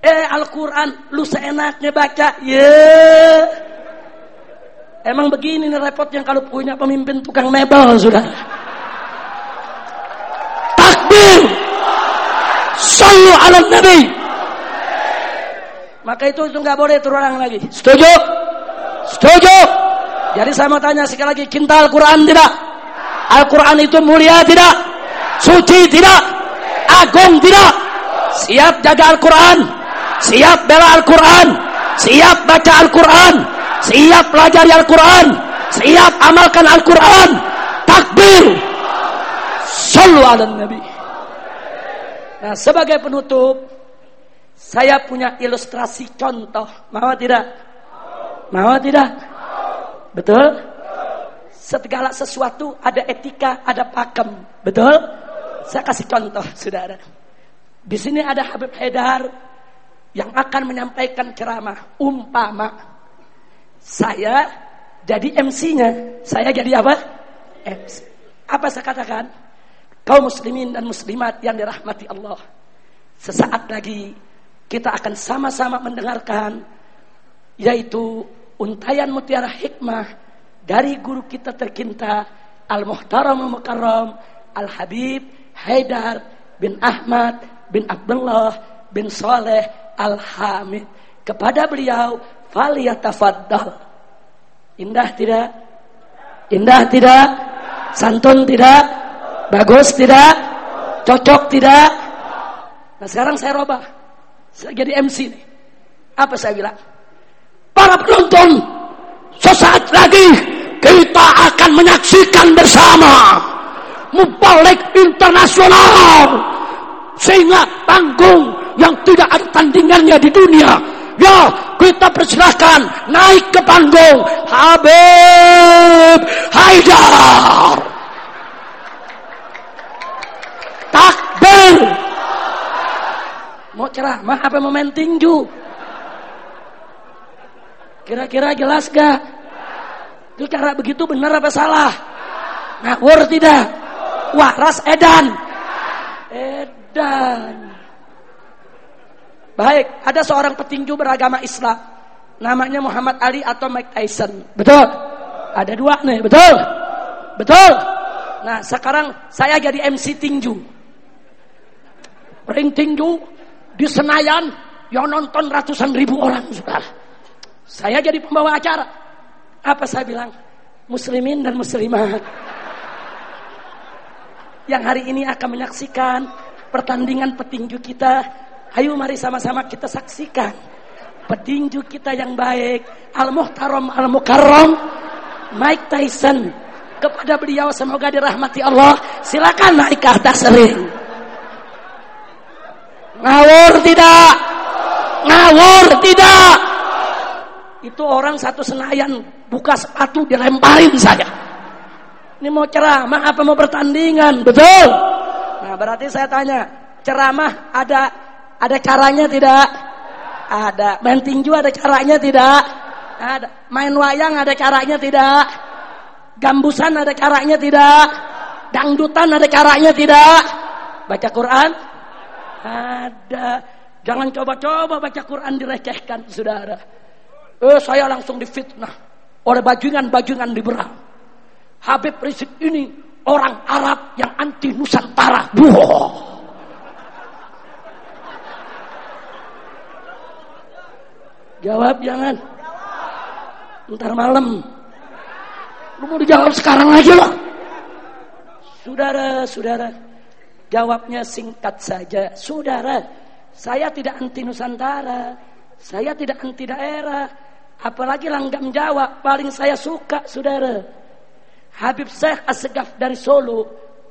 Eh Al-Quran lu seenaknya baca. Ya. Yeah. Emang begini nih repotnya kalau punya pemimpin tukang mebel sudah. Takbir. Sallu ala Nabi. Maka itu itu nggak boleh terulang lagi. Setuju? Setuju? Jadi saya mau tanya sekali lagi, cinta Al-Quran tidak? Al-Quran itu mulia tidak? Suci tidak? Agung tidak? Siap jaga Al-Quran? Siap bela Al-Quran? Siap baca Al-Quran? Siap pelajari Al-Quran. Siap amalkan Al-Quran. Takbir. Sallu ala Nabi. Nah, sebagai penutup, saya punya ilustrasi contoh. Mau tidak? Mau tidak? Betul? Segala sesuatu ada etika, ada pakem. Betul? Saya kasih contoh, saudara. Di sini ada Habib Haidar yang akan menyampaikan ceramah umpama saya jadi MC-nya. Saya jadi apa? MC. Apa saya katakan? Kaum muslimin dan muslimat yang dirahmati Allah. Sesaat lagi kita akan sama-sama mendengarkan yaitu untayan mutiara hikmah dari guru kita tercinta Al-Muhtaram Al-Mukarram Al-Habib Haidar bin Ahmad bin Abdullah bin Saleh Al-Hamid. Kepada beliau Faliyatafaddal. Indah tidak? Indah tidak? Santun tidak? Bagus tidak? Cocok tidak? Nah sekarang saya robah. Saya jadi MC nih. Apa saya bilang? Para penonton, sesaat lagi kita akan menyaksikan bersama Mubalik Internasional sehingga panggung yang tidak ada tandingannya di dunia Ya, kita persilahkan naik ke panggung Habib Haidar. Takbir. Mau ceramah apa mau main tinju? Kira-kira jelas gak? Itu cara begitu benar apa salah? Ngawur tidak? Waras edan. Edan. Baik, ada seorang petinju beragama Islam. Namanya Muhammad Ali atau Mike Tyson. Betul? Ada dua nih, betul? Betul? Nah, sekarang saya jadi MC tinju. Ring tinju di Senayan yang nonton ratusan ribu orang, sudah. Saya jadi pembawa acara. Apa saya bilang? Muslimin dan muslimat. Yang hari ini akan menyaksikan pertandingan petinju kita Ayo mari sama-sama kita saksikan petinju kita yang baik, Al-Muhtaram Al-Mukarram, Mike Tyson. kepada beliau semoga dirahmati Allah. Silakan naik ke atas ring. Ngawur tidak? Ngawur tidak? Itu orang satu senayan buka sepatu dilemparin saya. Ini mau ceramah apa mau pertandingan? Betul? Nah, berarti saya tanya, ceramah ada ada caranya tidak? Ada. Main tinju ada caranya tidak? Ada. Main wayang ada caranya tidak? Gambusan ada caranya tidak? Dangdutan ada caranya tidak? Baca Quran? Ada. Jangan coba-coba baca Quran direcehkan, saudara. Eh, saya langsung difitnah oleh bajingan-bajingan liberal. Habib Rizik ini orang Arab yang anti Nusantara. Wow. Jawab jangan. Ntar malam. Lu mau dijawab sekarang aja lah. Saudara, saudara. Jawabnya singkat saja. Saudara, saya tidak anti Nusantara. Saya tidak anti daerah. Apalagi langgam Jawa. Paling saya suka, saudara. Habib Syekh Asegaf dari Solo.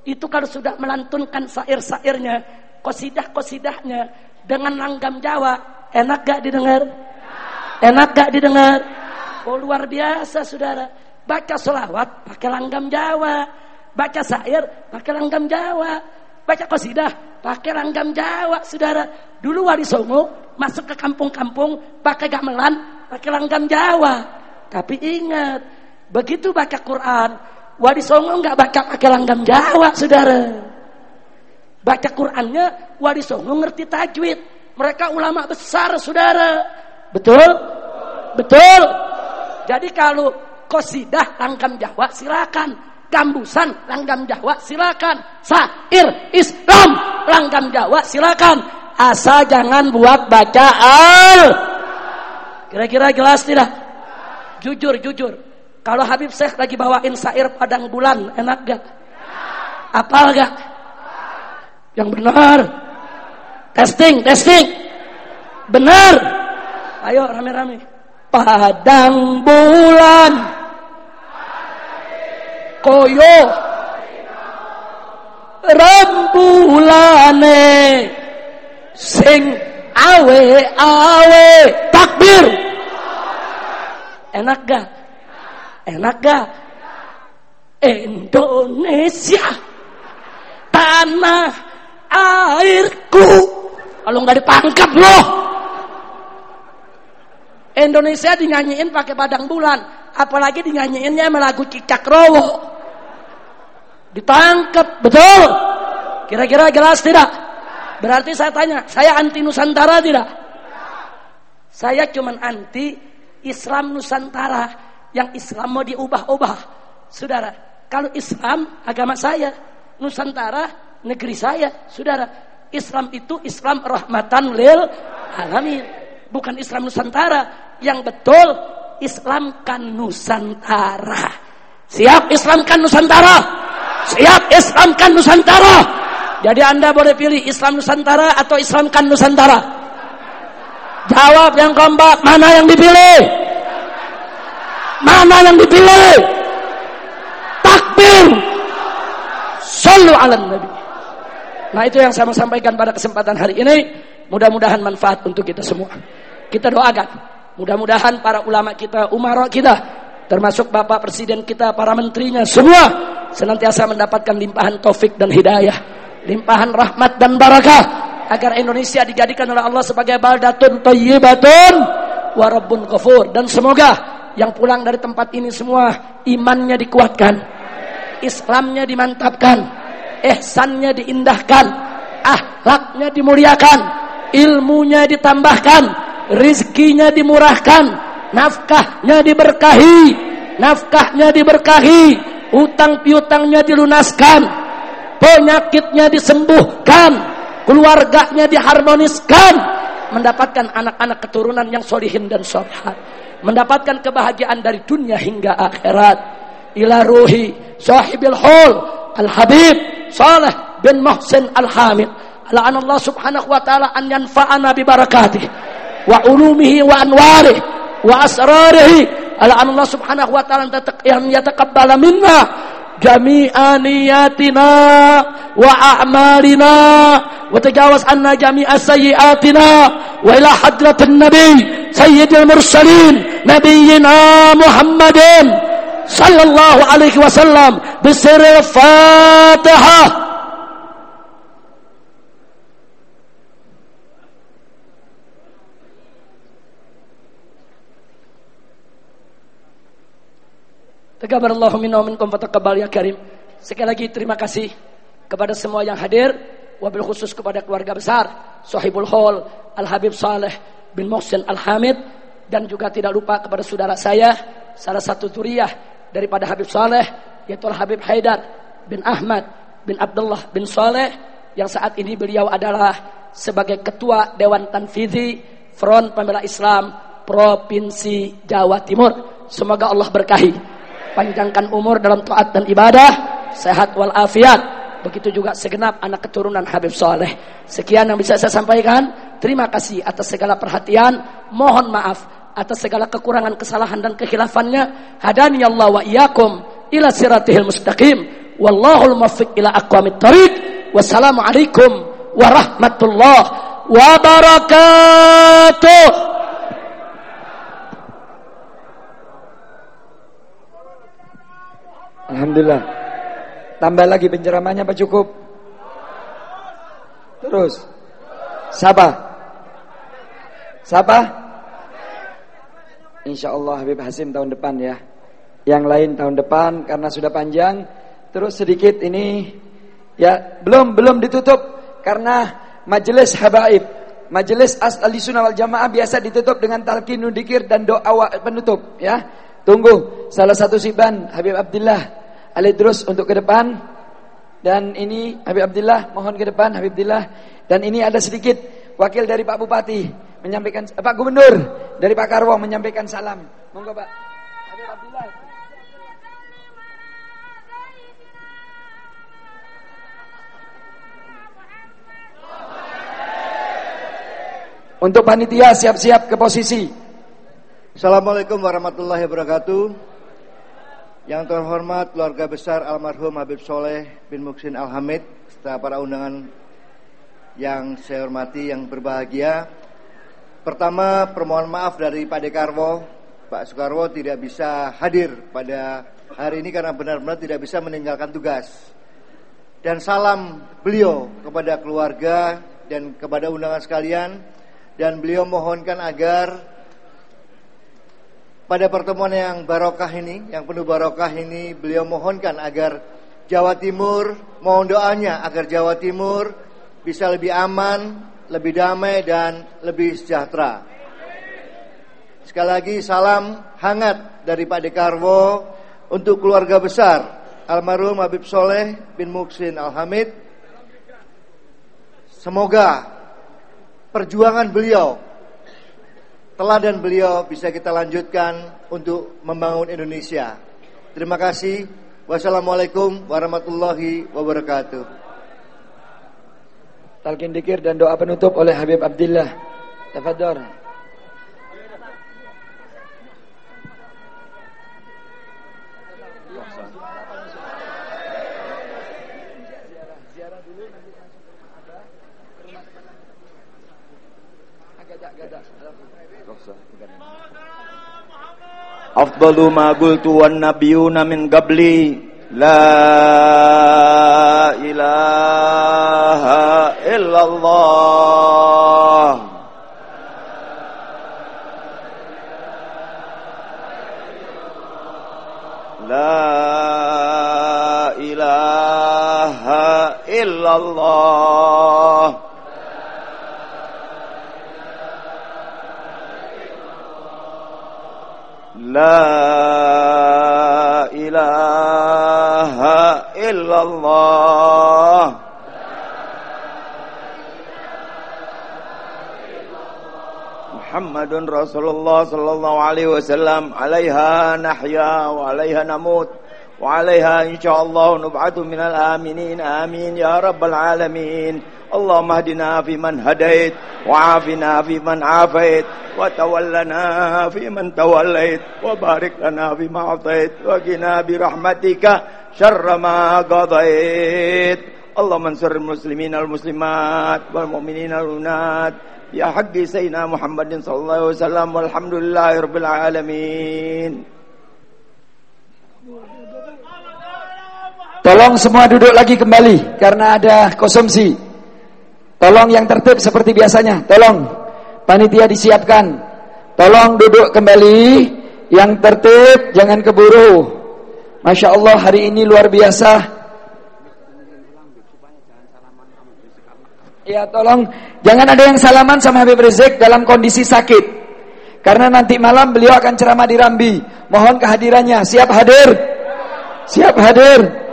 Itu kalau sudah melantunkan sair-sairnya. Kosidah-kosidahnya. Dengan langgam Jawa. Enak gak didengar? Enak gak didengar? Oh luar biasa saudara. Baca selawat pakai langgam Jawa. Baca syair pakai langgam Jawa. Baca kosidah pakai langgam Jawa saudara. Dulu Wali Songo masuk ke kampung-kampung pakai gamelan pakai langgam Jawa. Tapi ingat, begitu baca Quran, Wali Songo nggak baca pakai langgam Jawa saudara. Baca Qurannya Wali Songo ngerti tajwid. Mereka ulama besar saudara. Betul? Betul. Jadi kalau kosidah langgam Jawa silakan. Gambusan langgam Jawa silakan. Sair Islam langgam Jawa silakan. Asal jangan buat baca al. Kira-kira jelas tidak? Jujur, jujur. Kalau Habib Syekh lagi bawain sair padang bulan, enak gak? Apal gak? Yang benar. Testing, testing. Benar. Ayo rame-rame. Padang bulan. Koyo. Rembulane. Sing awe-awe. Takbir. Enak gak? Enak gak? Indonesia. Tanah airku. Kalau nggak ditangkap loh. Indonesia dinyanyiin pakai padang bulan, apalagi dinyanyiinnya melagu cicak rowo. Ditangkap, betul? Kira-kira jelas tidak? Berarti saya tanya, saya anti Nusantara tidak? Saya cuman anti Islam Nusantara yang Islam mau diubah-ubah. Saudara, kalau Islam agama saya, Nusantara negeri saya, saudara. Islam itu Islam rahmatan lil alamin, bukan Islam Nusantara yang betul Islamkan Nusantara. Siap Islamkan Nusantara? Siap Islamkan Nusantara? Jadi Anda boleh pilih Islam Nusantara atau Islamkan Nusantara? Jawab yang keempat, mana yang dipilih? Mana yang dipilih? Takbir. Sallu ala Nabi. Nah itu yang saya mau sampaikan pada kesempatan hari ini. Mudah-mudahan manfaat untuk kita semua. Kita doakan Mudah-mudahan para ulama kita, umara kita, termasuk Bapak Presiden kita, para menterinya, semua senantiasa mendapatkan limpahan taufik dan hidayah, limpahan rahmat dan barakah agar Indonesia dijadikan oleh Allah sebagai baldatun thayyibatun wa rabbun ghafur. Dan semoga yang pulang dari tempat ini semua imannya dikuatkan, Islamnya dimantapkan, ihsannya diindahkan, akhlaknya dimuliakan, ilmunya ditambahkan, rizkinya dimurahkan, nafkahnya diberkahi, nafkahnya diberkahi, utang piutangnya dilunaskan, penyakitnya disembuhkan, keluarganya diharmoniskan, mendapatkan anak-anak keturunan yang solihin dan solihat, mendapatkan kebahagiaan dari dunia hingga akhirat. Ila ruhi sahibil hul al-habib Saleh bin Muhsin al-Hamid. Allah subhanahu wa ta'ala an yanfa'ana bi barakatih. Wa ulumihi wa anwarih wa asrarihi. Ala Allah subhanahu wa ta'ala yang yataqabbala minna. Jami'a niyatina wa a'malina. Wa tajawaz anna jami'a sayyiatina wa ila hadratin nabi sayyidil mursalin nabiyyina Muhammadin sallallahu alaihi wasallam. Bisiril fatihah Taqabbalallahu minna minkum fataqabbal ya karim. Sekali lagi terima kasih kepada semua yang hadir, wabil khusus kepada keluarga besar Sohibul Hall Al Habib Saleh bin Mohsin Al Hamid dan juga tidak lupa kepada saudara saya salah satu zuriyah daripada Habib Saleh yaitu Al Habib Haidar bin Ahmad bin Abdullah bin Saleh yang saat ini beliau adalah sebagai ketua Dewan Tanfidhi Front Pembela Islam Provinsi Jawa Timur. Semoga Allah berkahi panjangkan umur dalam taat dan ibadah, sehat walafiat. Begitu juga segenap anak keturunan Habib Saleh. Sekian yang bisa saya sampaikan. Terima kasih atas segala perhatian. Mohon maaf atas segala kekurangan, kesalahan dan kekhilafannya. Hadani Allah wa iyyakum ila siratihil mustaqim. Wallahul muwaffiq ila aqwamit thariq. Wassalamualaikum warahmatullahi wabarakatuh. Alhamdulillah. Tambah lagi penceramahnya Pak cukup? Terus. Siapa? Siapa? Insya Allah Habib Hasim tahun depan ya. Yang lain tahun depan karena sudah panjang. Terus sedikit ini ya belum belum ditutup karena majelis habaib, majelis asli sunnah wal jamaah biasa ditutup dengan talqin dikir dan doa penutup ya. Tunggu salah satu siban Habib Abdullah Ali terus untuk ke depan dan ini Habib Abdullah mohon ke depan Habib Abdullah dan ini ada sedikit wakil dari Pak Bupati menyampaikan eh, Pak Gubernur dari Pak Karwo menyampaikan salam. Monggo Pak. Habib Abdullah. Untuk panitia siap-siap ke posisi. Assalamualaikum warahmatullahi wabarakatuh. Yang terhormat keluarga besar almarhum Habib Soleh bin Muksin Alhamid serta para undangan yang saya hormati yang berbahagia. Pertama, permohonan maaf dari Pak Dekarwo, Pak Soekarwo tidak bisa hadir pada hari ini karena benar-benar tidak bisa meninggalkan tugas. Dan salam beliau kepada keluarga dan kepada undangan sekalian dan beliau mohonkan agar pada pertemuan yang barokah ini, yang penuh barokah ini, beliau mohonkan agar Jawa Timur, mohon doanya agar Jawa Timur bisa lebih aman, lebih damai dan lebih sejahtera. Sekali lagi salam hangat dari Pak Dekarwo untuk keluarga besar almarhum Habib Soleh bin Muksin Alhamid. Semoga perjuangan beliau teladan beliau bisa kita lanjutkan untuk membangun Indonesia. Terima kasih. Wassalamualaikum warahmatullahi wabarakatuh. Talqin dikir dan doa penutup oleh Habib Abdullah. Tafadhol. Afdalu ma qultu wan nabiyuna min qabli. La ilaha illallah. La ilaha illallah. لا إله إلا الله. محمد رسول الله صلى الله عليه وسلم. عليها نحيا وعليها نموت وعليها إن شاء الله نبعث من الآمنين. آمين يا رب العالمين. اللهم اهدنا فيمن هديت وعافنا فيمن عافيت وتولنا فيمن توليت وبارك لنا فيما أعطيت وقنا برحمتك شر ما قضيت اللهم انصر المسلمين والمسلمات والمؤمنين والمؤمنات يا حق سيدنا محمد صلى الله عليه وسلم والحمد لله رب العالمين Tolong semua duduk lagi kembali karena ada konsumsi. Tolong yang tertib seperti biasanya. Tolong panitia disiapkan. Tolong duduk kembali yang tertib, jangan keburu. Masya Allah hari ini luar biasa. Ya tolong jangan ada yang salaman sama Habib Rizik dalam kondisi sakit. Karena nanti malam beliau akan ceramah di Rambi. Mohon kehadirannya. Siap hadir? Siap hadir?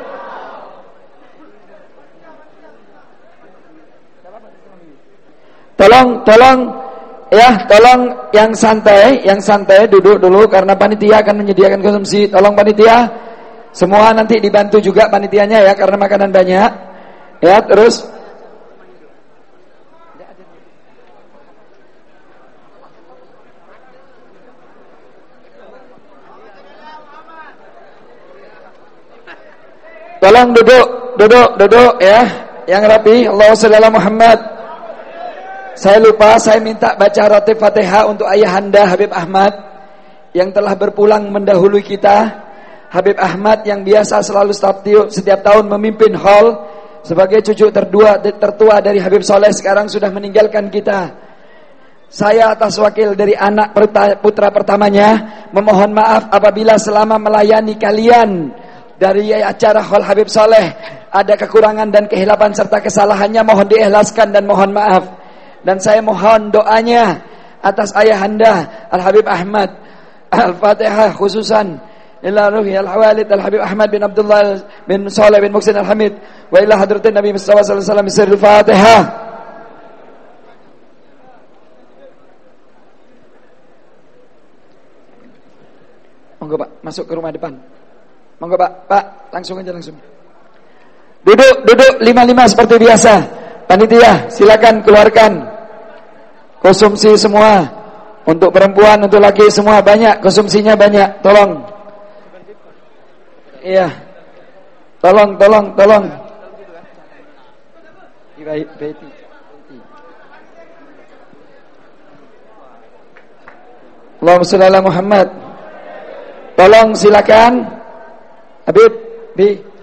Tolong, tolong ya, tolong yang santai, yang santai duduk dulu karena panitia akan menyediakan konsumsi. Tolong panitia, semua nanti dibantu juga panitianya ya karena makanan banyak. Ya, terus Tolong duduk, duduk, duduk ya. Yang rapi, Allahumma shalli Muhammad. Saya lupa saya minta baca roti Fatihah untuk ayahanda Habib Ahmad yang telah berpulang mendahului kita. Habib Ahmad yang biasa selalu setiap, tahun memimpin hall sebagai cucu terdua tertua dari Habib Soleh sekarang sudah meninggalkan kita. Saya atas wakil dari anak putra pertamanya memohon maaf apabila selama melayani kalian dari acara hall Habib Soleh ada kekurangan dan kehilapan serta kesalahannya mohon diikhlaskan dan mohon maaf dan saya mohon doanya atas ayahanda Al Habib Ahmad Al-Fatihah khususan. Ila ruhi al-walid al-Habib Ahmad bin Abdullah bin Saleh bin Muksin al-Hamid wa ila hadratin Nabi sallallahu alaihi wasallam sirrul Fatihah. Monggo Pak, masuk ke rumah depan. Monggo Pak, Pak, langsung aja langsung. Duduk, duduk. lima-lima seperti biasa. Panitia, silakan keluarkan konsumsi semua. Untuk perempuan untuk laki semua banyak. Konsumsinya banyak. Tolong. Iya. Tolong tolong tolong. Allahumma salli ala Muhammad. Tolong silakan. Habib Bi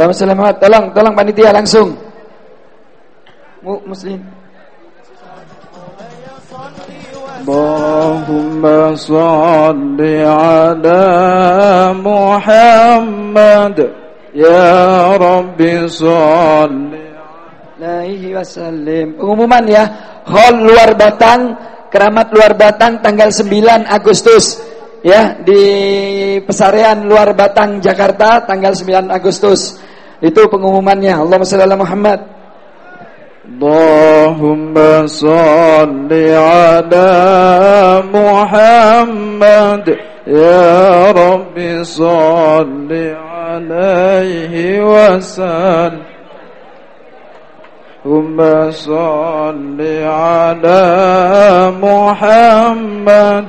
Allahumma selamat. Tolong, tolong panitia langsung. Muslim. Allahumma salli ala Muhammad Ya Rabbi salli alaihi wasallam Pengumuman ya Hall Luar Batang Keramat Luar Batang tanggal 9 Agustus ya di Pesarian Luar Batang Jakarta tanggal 9 Agustus itu pengumumannya. Allahumma shalli ala Muhammad. Allahumma salli ala Muhammad Ya Rabbi salli alaihi wasallam Allahumma salli ala Muhammad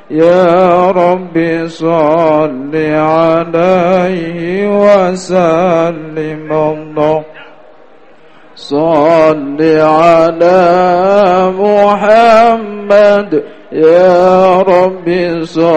يا رب صل عليه وسلم. الله صل على محمد يا رب صل